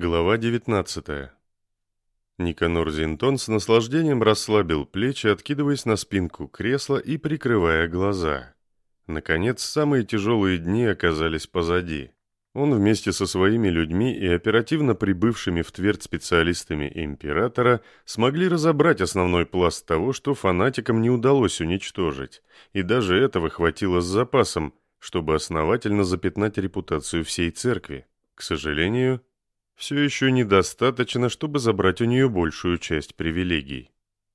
Глава 19 Никанор Зинтон с наслаждением расслабил плечи, откидываясь на спинку кресла и прикрывая глаза. Наконец, самые тяжелые дни оказались позади. Он вместе со своими людьми и оперативно прибывшими в Твердь специалистами Императора смогли разобрать основной пласт того, что фанатикам не удалось уничтожить, и даже этого хватило с запасом, чтобы основательно запятнать репутацию всей церкви. К сожалению, все еще недостаточно, чтобы забрать у нее большую часть привилегий.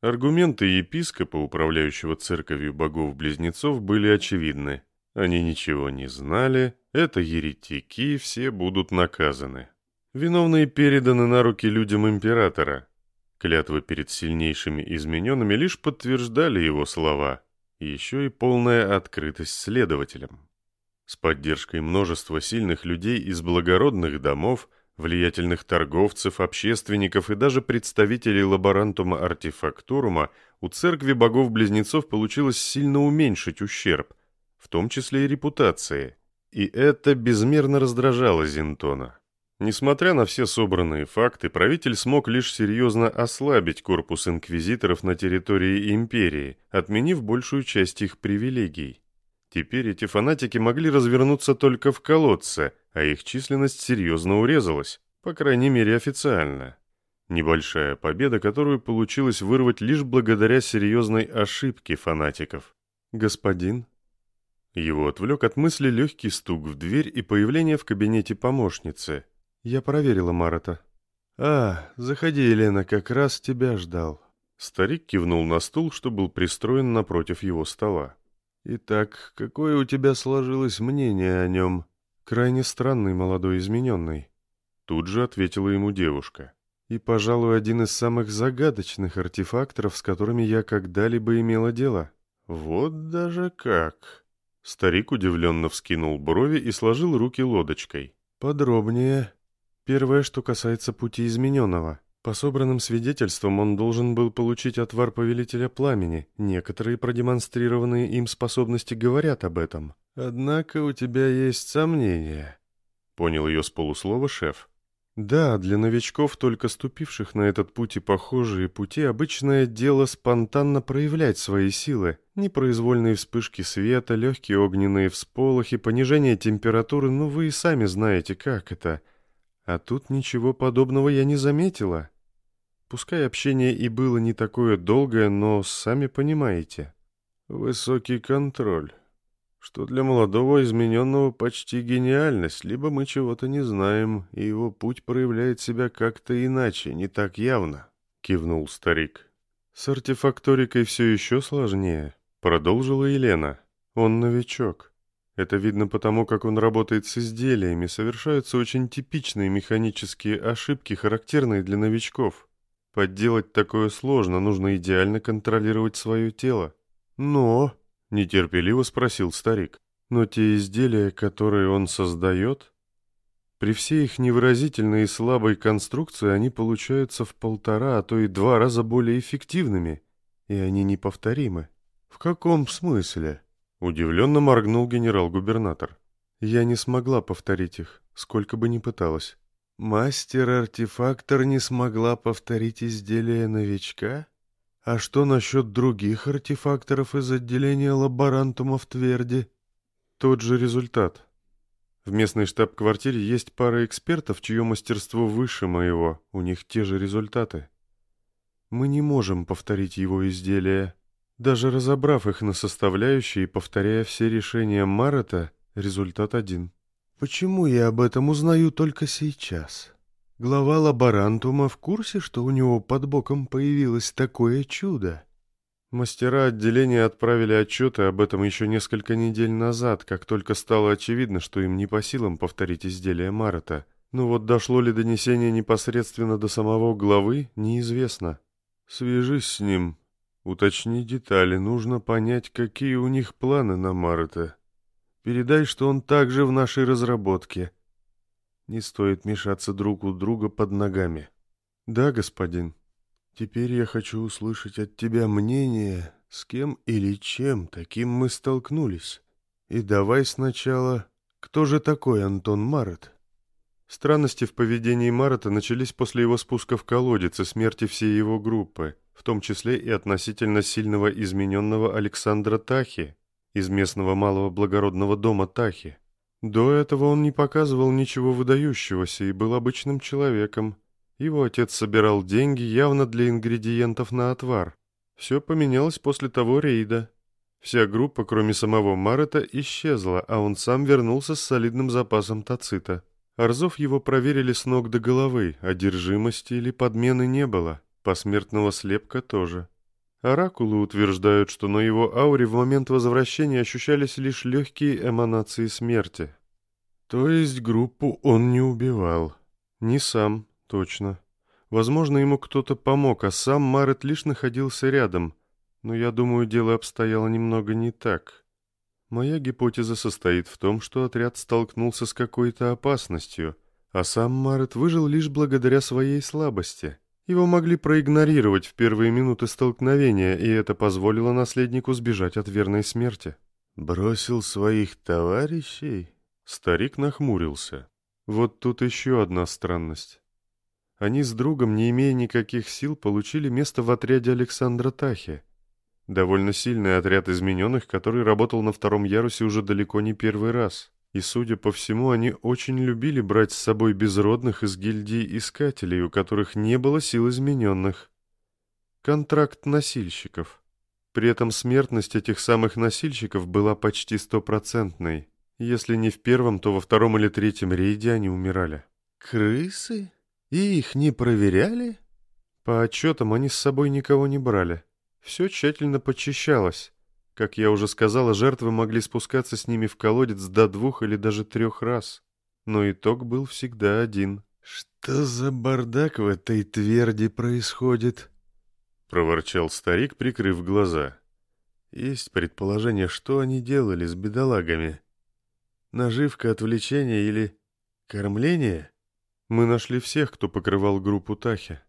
Аргументы епископа, управляющего церковью богов-близнецов, были очевидны. Они ничего не знали, это еретики, все будут наказаны. Виновные переданы на руки людям императора. Клятвы перед сильнейшими измененными лишь подтверждали его слова, еще и полная открытость следователям. С поддержкой множества сильных людей из благородных домов влиятельных торговцев, общественников и даже представителей лаборантума артефактурума у церкви богов-близнецов получилось сильно уменьшить ущерб, в том числе и репутации. И это безмерно раздражало Зинтона. Несмотря на все собранные факты, правитель смог лишь серьезно ослабить корпус инквизиторов на территории империи, отменив большую часть их привилегий. Теперь эти фанатики могли развернуться только в колодце, а их численность серьезно урезалась, по крайней мере официально. Небольшая победа, которую получилось вырвать лишь благодаря серьезной ошибке фанатиков. «Господин?» Его отвлек от мысли легкий стук в дверь и появление в кабинете помощницы. «Я проверила Марата». «А, заходи, Елена, как раз тебя ждал». Старик кивнул на стул, что был пристроен напротив его стола. «Итак, какое у тебя сложилось мнение о нем?» «Крайне странный молодой измененный», — тут же ответила ему девушка. «И, пожалуй, один из самых загадочных артефакторов, с которыми я когда-либо имела дело». «Вот даже как!» Старик удивленно вскинул брови и сложил руки лодочкой. «Подробнее. Первое, что касается пути измененного». По собранным свидетельствам он должен был получить отвар Повелителя Пламени. Некоторые продемонстрированные им способности говорят об этом. Однако у тебя есть сомнения. Понял ее с полуслова шеф. Да, для новичков, только ступивших на этот путь и похожие пути, обычное дело спонтанно проявлять свои силы. Непроизвольные вспышки света, легкие огненные всполохи, понижение температуры, ну вы и сами знаете, как это. А тут ничего подобного я не заметила. Пускай общение и было не такое долгое, но сами понимаете. Высокий контроль. Что для молодого измененного почти гениальность, либо мы чего-то не знаем, и его путь проявляет себя как-то иначе, не так явно, кивнул старик. С артефакторикой все еще сложнее, продолжила Елена. Он новичок. Это видно потому, как он работает с изделиями, совершаются очень типичные механические ошибки, характерные для новичков. Подделать такое сложно, нужно идеально контролировать свое тело. Но, нетерпеливо спросил старик, но те изделия, которые он создает, при всей их невыразительной и слабой конструкции они получаются в полтора, а то и два раза более эффективными, и они неповторимы. В каком смысле? Удивленно моргнул генерал-губернатор. Я не смогла повторить их, сколько бы ни пыталась. Мастер-артефактор не смогла повторить изделие новичка? А что насчет других артефакторов из отделения лаборантума в Тверди? Тот же результат. В местной штаб-квартире есть пара экспертов, чье мастерство выше моего, у них те же результаты. Мы не можем повторить его изделия. Даже разобрав их на составляющие и повторяя все решения Марата, результат один. Почему я об этом узнаю только сейчас? Глава лаборантума в курсе, что у него под боком появилось такое чудо? Мастера отделения отправили отчеты об этом еще несколько недель назад, как только стало очевидно, что им не по силам повторить изделие Марата. Но вот дошло ли донесение непосредственно до самого главы, неизвестно. Свяжись с ним, уточни детали, нужно понять, какие у них планы на Марата. Передай, что он также в нашей разработке. Не стоит мешаться друг у друга под ногами. Да, господин. Теперь я хочу услышать от тебя мнение, с кем или чем таким мы столкнулись. И давай сначала, кто же такой Антон Марет? Странности в поведении Марата начались после его спуска в колодец и смерти всей его группы, в том числе и относительно сильного измененного Александра Тахи из местного малого благородного дома Тахи. До этого он не показывал ничего выдающегося и был обычным человеком. Его отец собирал деньги явно для ингредиентов на отвар. Все поменялось после того рейда. Вся группа, кроме самого Марета, исчезла, а он сам вернулся с солидным запасом тацита. Арзов его проверили с ног до головы, одержимости или подмены не было, посмертного слепка тоже. Оракулы утверждают, что на его ауре в момент возвращения ощущались лишь легкие эманации смерти. То есть группу он не убивал. Не сам, точно. Возможно, ему кто-то помог, а сам Марет лишь находился рядом. Но я думаю, дело обстояло немного не так. Моя гипотеза состоит в том, что отряд столкнулся с какой-то опасностью, а сам Марет выжил лишь благодаря своей слабости. Его могли проигнорировать в первые минуты столкновения, и это позволило наследнику сбежать от верной смерти. «Бросил своих товарищей?» Старик нахмурился. Вот тут еще одна странность. Они с другом, не имея никаких сил, получили место в отряде Александра Тахи. Довольно сильный отряд измененных, который работал на втором ярусе уже далеко не первый раз. И, судя по всему, они очень любили брать с собой безродных из гильдии искателей, у которых не было сил измененных. Контракт носильщиков. При этом смертность этих самых носильщиков была почти стопроцентной. Если не в первом, то во втором или третьем рейде они умирали. «Крысы? И их не проверяли?» По отчетам они с собой никого не брали. Все тщательно подчищалось. Как я уже сказала, жертвы могли спускаться с ними в колодец до двух или даже трех раз. Но итог был всегда один. «Что за бардак в этой тверди происходит?» — проворчал старик, прикрыв глаза. «Есть предположение, что они делали с бедолагами. Наживка, отвлечение или кормление?» Мы нашли всех, кто покрывал группу Тахи.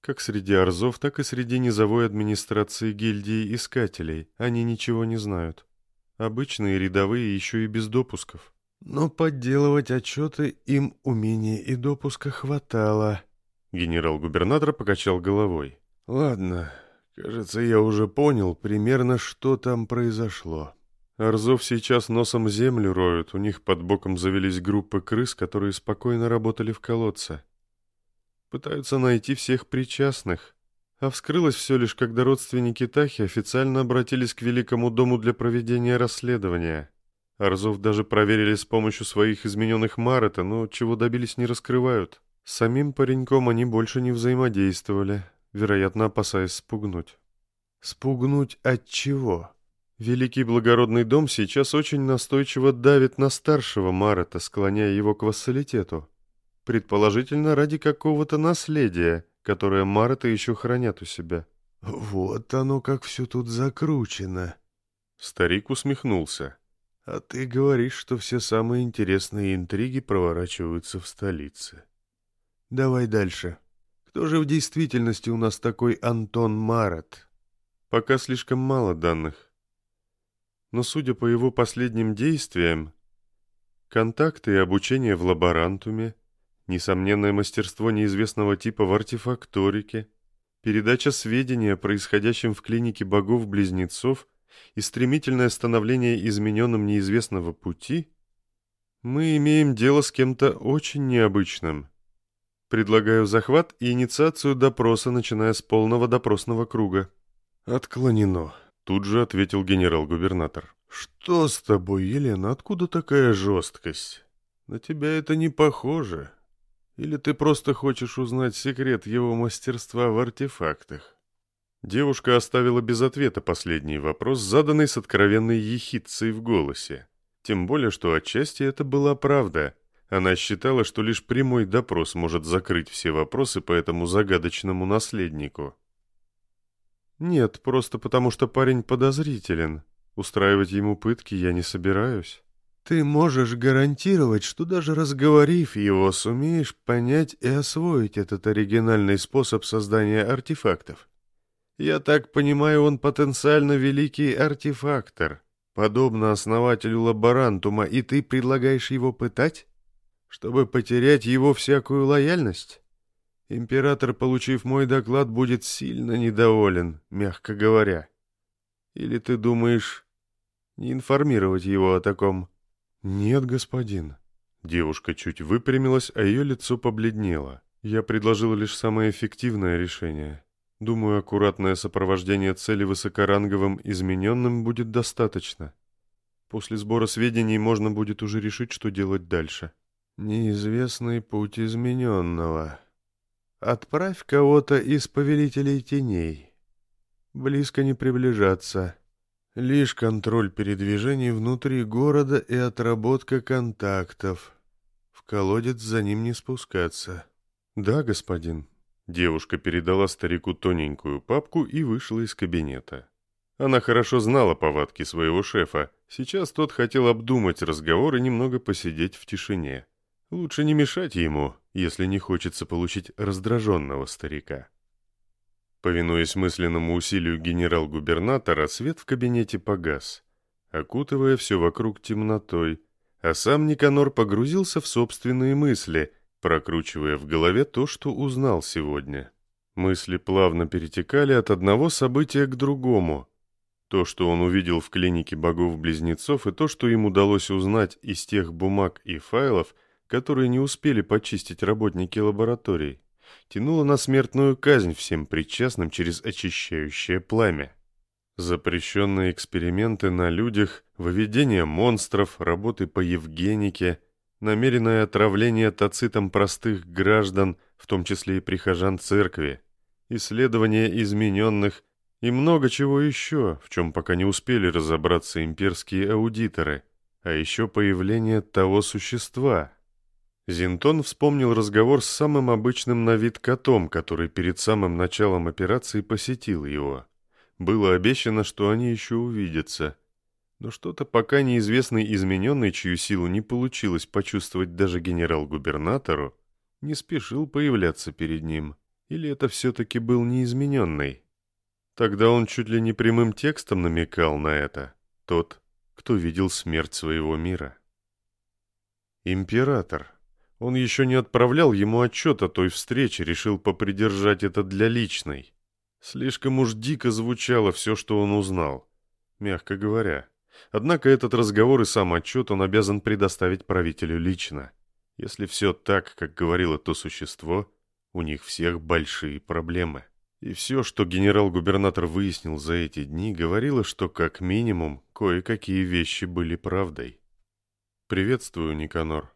Как среди арзов, так и среди низовой администрации гильдии искателей. Они ничего не знают. Обычные рядовые еще и без допусков. Но подделывать отчеты им умения и допуска хватало. Генерал-губернатор покачал головой. Ладно, кажется, я уже понял примерно, что там произошло. Арзов сейчас носом землю роют, у них под боком завелись группы крыс, которые спокойно работали в колодце. Пытаются найти всех причастных. А вскрылось все лишь, когда родственники Тахи официально обратились к Великому дому для проведения расследования. Арзов даже проверили с помощью своих измененных Марета, но чего добились не раскрывают. С самим пареньком они больше не взаимодействовали, вероятно, опасаясь спугнуть. Спугнуть от чего? Великий благородный дом сейчас очень настойчиво давит на старшего Марета, склоняя его к вассалитету предположительно ради какого-то наследия, которое Марта еще хранят у себя. «Вот оно как все тут закручено!» Старик усмехнулся. «А ты говоришь, что все самые интересные интриги проворачиваются в столице. Давай дальше. Кто же в действительности у нас такой Антон Марат?» «Пока слишком мало данных. Но судя по его последним действиям, контакты и обучение в лаборантуме, несомненное мастерство неизвестного типа в артефакторике, передача сведений о происходящем в клинике богов-близнецов и стремительное становление измененным неизвестного пути, мы имеем дело с кем-то очень необычным. Предлагаю захват и инициацию допроса, начиная с полного допросного круга. «Отклонено», — тут же ответил генерал-губернатор. «Что с тобой, Елена? Откуда такая жесткость? На тебя это не похоже. Или ты просто хочешь узнать секрет его мастерства в артефактах?» Девушка оставила без ответа последний вопрос, заданный с откровенной ехидцей в голосе. Тем более, что отчасти это была правда. Она считала, что лишь прямой допрос может закрыть все вопросы по этому загадочному наследнику. «Нет, просто потому что парень подозрителен. Устраивать ему пытки я не собираюсь». Ты можешь гарантировать, что даже разговорив его, сумеешь понять и освоить этот оригинальный способ создания артефактов. Я так понимаю, он потенциально великий артефактор, подобно основателю лаборантума, и ты предлагаешь его пытать? Чтобы потерять его всякую лояльность? Император, получив мой доклад, будет сильно недоволен, мягко говоря. Или ты думаешь не информировать его о таком? Нет, господин. Девушка чуть выпрямилась, а ее лицо побледнело. Я предложил лишь самое эффективное решение. Думаю, аккуратное сопровождение цели высокоранговым измененным будет достаточно. После сбора сведений можно будет уже решить, что делать дальше. Неизвестный путь измененного. Отправь кого-то из повелителей теней. Близко не приближаться. Лишь контроль передвижений внутри города и отработка контактов. В колодец за ним не спускаться. Да, господин. Девушка передала старику тоненькую папку и вышла из кабинета. Она хорошо знала повадки своего шефа. Сейчас тот хотел обдумать разговор и немного посидеть в тишине. Лучше не мешать ему, если не хочется получить раздраженного старика. Повинуясь мысленному усилию генерал-губернатора, свет в кабинете погас, окутывая все вокруг темнотой, а сам Никанор погрузился в собственные мысли, прокручивая в голове то, что узнал сегодня. Мысли плавно перетекали от одного события к другому. То, что он увидел в клинике богов-близнецов, и то, что им удалось узнать из тех бумаг и файлов, которые не успели почистить работники лабораторий, тянуло на смертную казнь всем причастным через очищающее пламя. Запрещенные эксперименты на людях, выведение монстров, работы по евгенике, намеренное отравление тацитом простых граждан, в том числе и прихожан церкви, исследование измененных и много чего еще, в чем пока не успели разобраться имперские аудиторы, а еще появление того существа, Зинтон вспомнил разговор с самым обычным на вид котом, который перед самым началом операции посетил его. Было обещано, что они еще увидятся. Но что-то пока неизвестный измененный, чью силу не получилось почувствовать даже генерал-губернатору, не спешил появляться перед ним. Или это все-таки был неизмененный? Тогда он чуть ли не прямым текстом намекал на это. Тот, кто видел смерть своего мира. Император. Он еще не отправлял ему отчет о той встрече, решил попридержать это для личной. Слишком уж дико звучало все, что он узнал, мягко говоря. Однако этот разговор и сам отчет он обязан предоставить правителю лично. Если все так, как говорило то существо, у них всех большие проблемы. И все, что генерал-губернатор выяснил за эти дни, говорило, что как минимум кое-какие вещи были правдой. «Приветствую, Никанор»,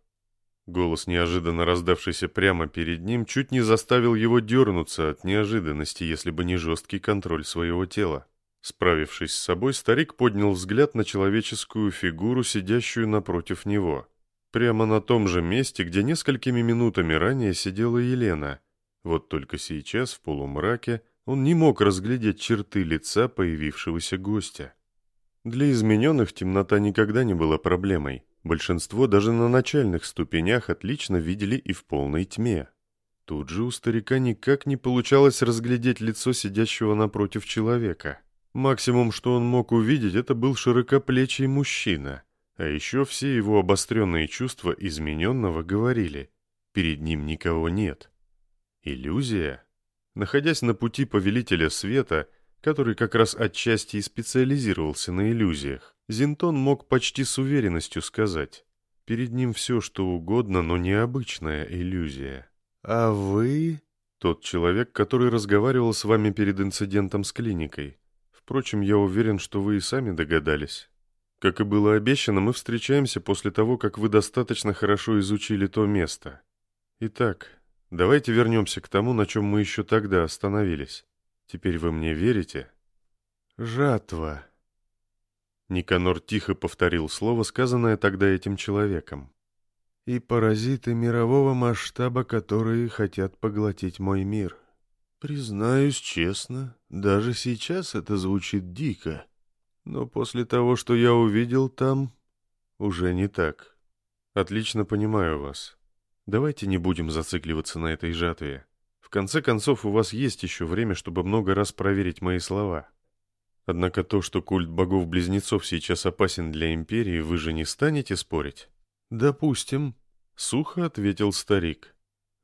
Голос, неожиданно раздавшийся прямо перед ним, чуть не заставил его дернуться от неожиданности, если бы не жесткий контроль своего тела. Справившись с собой, старик поднял взгляд на человеческую фигуру, сидящую напротив него. Прямо на том же месте, где несколькими минутами ранее сидела Елена. Вот только сейчас, в полумраке, он не мог разглядеть черты лица появившегося гостя. Для измененных темнота никогда не была проблемой. Большинство даже на начальных ступенях отлично видели и в полной тьме. Тут же у старика никак не получалось разглядеть лицо сидящего напротив человека. Максимум, что он мог увидеть, это был широкоплечий мужчина. А еще все его обостренные чувства измененного говорили. Перед ним никого нет. Иллюзия? Находясь на пути повелителя света, который как раз отчасти и специализировался на иллюзиях, Зинтон мог почти с уверенностью сказать. Перед ним все, что угодно, но необычная иллюзия. «А вы...» «Тот человек, который разговаривал с вами перед инцидентом с клиникой. Впрочем, я уверен, что вы и сами догадались. Как и было обещано, мы встречаемся после того, как вы достаточно хорошо изучили то место. Итак, давайте вернемся к тому, на чем мы еще тогда остановились. Теперь вы мне верите?» «Жатва», Никанор тихо повторил слово, сказанное тогда этим человеком. «И паразиты мирового масштаба, которые хотят поглотить мой мир. Признаюсь честно, даже сейчас это звучит дико. Но после того, что я увидел там, уже не так. Отлично понимаю вас. Давайте не будем зацикливаться на этой жатве. В конце концов, у вас есть еще время, чтобы много раз проверить мои слова». Однако то, что культ богов-близнецов сейчас опасен для Империи, вы же не станете спорить? Допустим. Сухо ответил старик.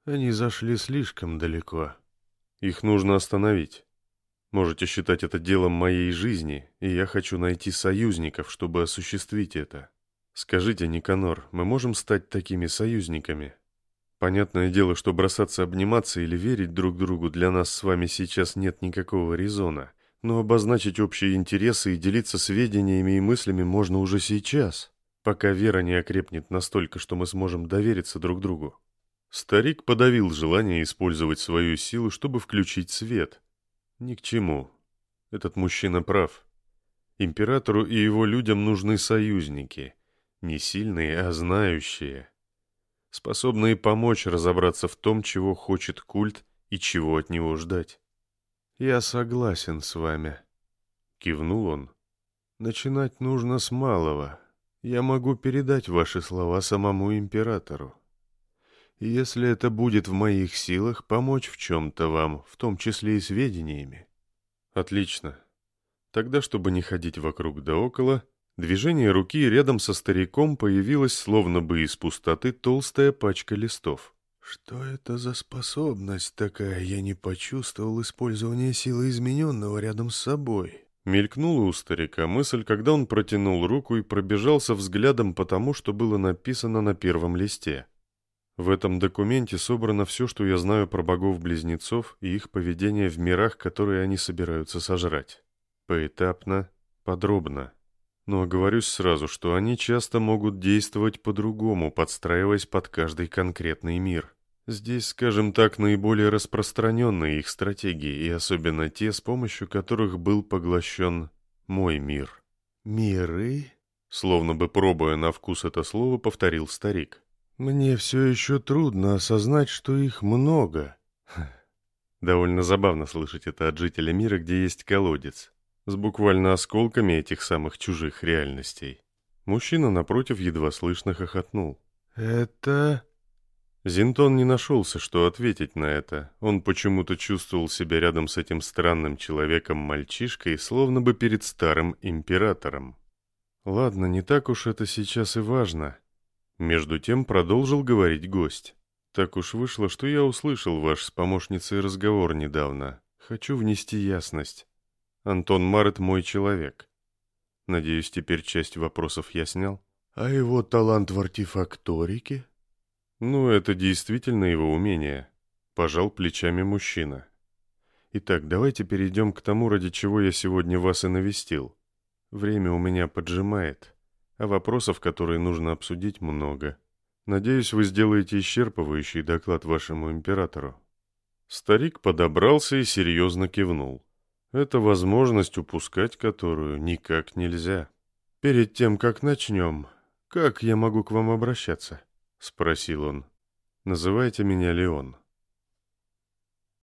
Они зашли слишком далеко. Их нужно остановить. Можете считать это делом моей жизни, и я хочу найти союзников, чтобы осуществить это. Скажите, Никанор, мы можем стать такими союзниками? Понятное дело, что бросаться обниматься или верить друг другу для нас с вами сейчас нет никакого резона, но обозначить общие интересы и делиться сведениями и мыслями можно уже сейчас пока вера не окрепнет настолько, что мы сможем довериться друг другу. Старик подавил желание использовать свою силу, чтобы включить свет. Ни к чему. Этот мужчина прав. Императору и его людям нужны союзники. Не сильные, а знающие. Способные помочь разобраться в том, чего хочет культ и чего от него ждать. «Я согласен с вами», — кивнул он. «Начинать нужно с малого, я могу передать ваши слова самому императору. Если это будет в моих силах, помочь в чем-то вам, в том числе и сведениями. Отлично. Тогда, чтобы не ходить вокруг да около, движение руки рядом со стариком появилась, словно бы из пустоты, толстая пачка листов. Что это за способность такая? Я не почувствовал использования силы измененного рядом с собой. Мелькнула у старика мысль, когда он протянул руку и пробежался взглядом по тому, что было написано на первом листе. В этом документе собрано все, что я знаю про богов-близнецов и их поведение в мирах, которые они собираются сожрать. Поэтапно, подробно. Но оговорюсь сразу, что они часто могут действовать по-другому, подстраиваясь под каждый конкретный мир. Здесь, скажем так, наиболее распространенные их стратегии, и особенно те, с помощью которых был поглощен мой мир. «Миры?» Словно бы пробуя на вкус это слово, повторил старик. «Мне все еще трудно осознать, что их много». Довольно забавно слышать это от жителя мира, где есть колодец, с буквально осколками этих самых чужих реальностей. Мужчина напротив едва слышно хохотнул. «Это...» Зинтон не нашелся, что ответить на это. Он почему-то чувствовал себя рядом с этим странным человеком-мальчишкой, словно бы перед старым императором. Ладно, не так уж это сейчас и важно. Между тем продолжил говорить гость. Так уж вышло, что я услышал ваш с помощницей разговор недавно. Хочу внести ясность. Антон Марет мой человек. Надеюсь, теперь часть вопросов я снял. А его талант в артефакторике? «Ну, это действительно его умение», — пожал плечами мужчина. «Итак, давайте перейдем к тому, ради чего я сегодня вас и навестил. Время у меня поджимает, а вопросов, которые нужно обсудить, много. Надеюсь, вы сделаете исчерпывающий доклад вашему императору». Старик подобрался и серьезно кивнул. Это возможность, упускать которую никак нельзя. «Перед тем, как начнем, как я могу к вам обращаться?» — спросил он. «Называйте меня Леон».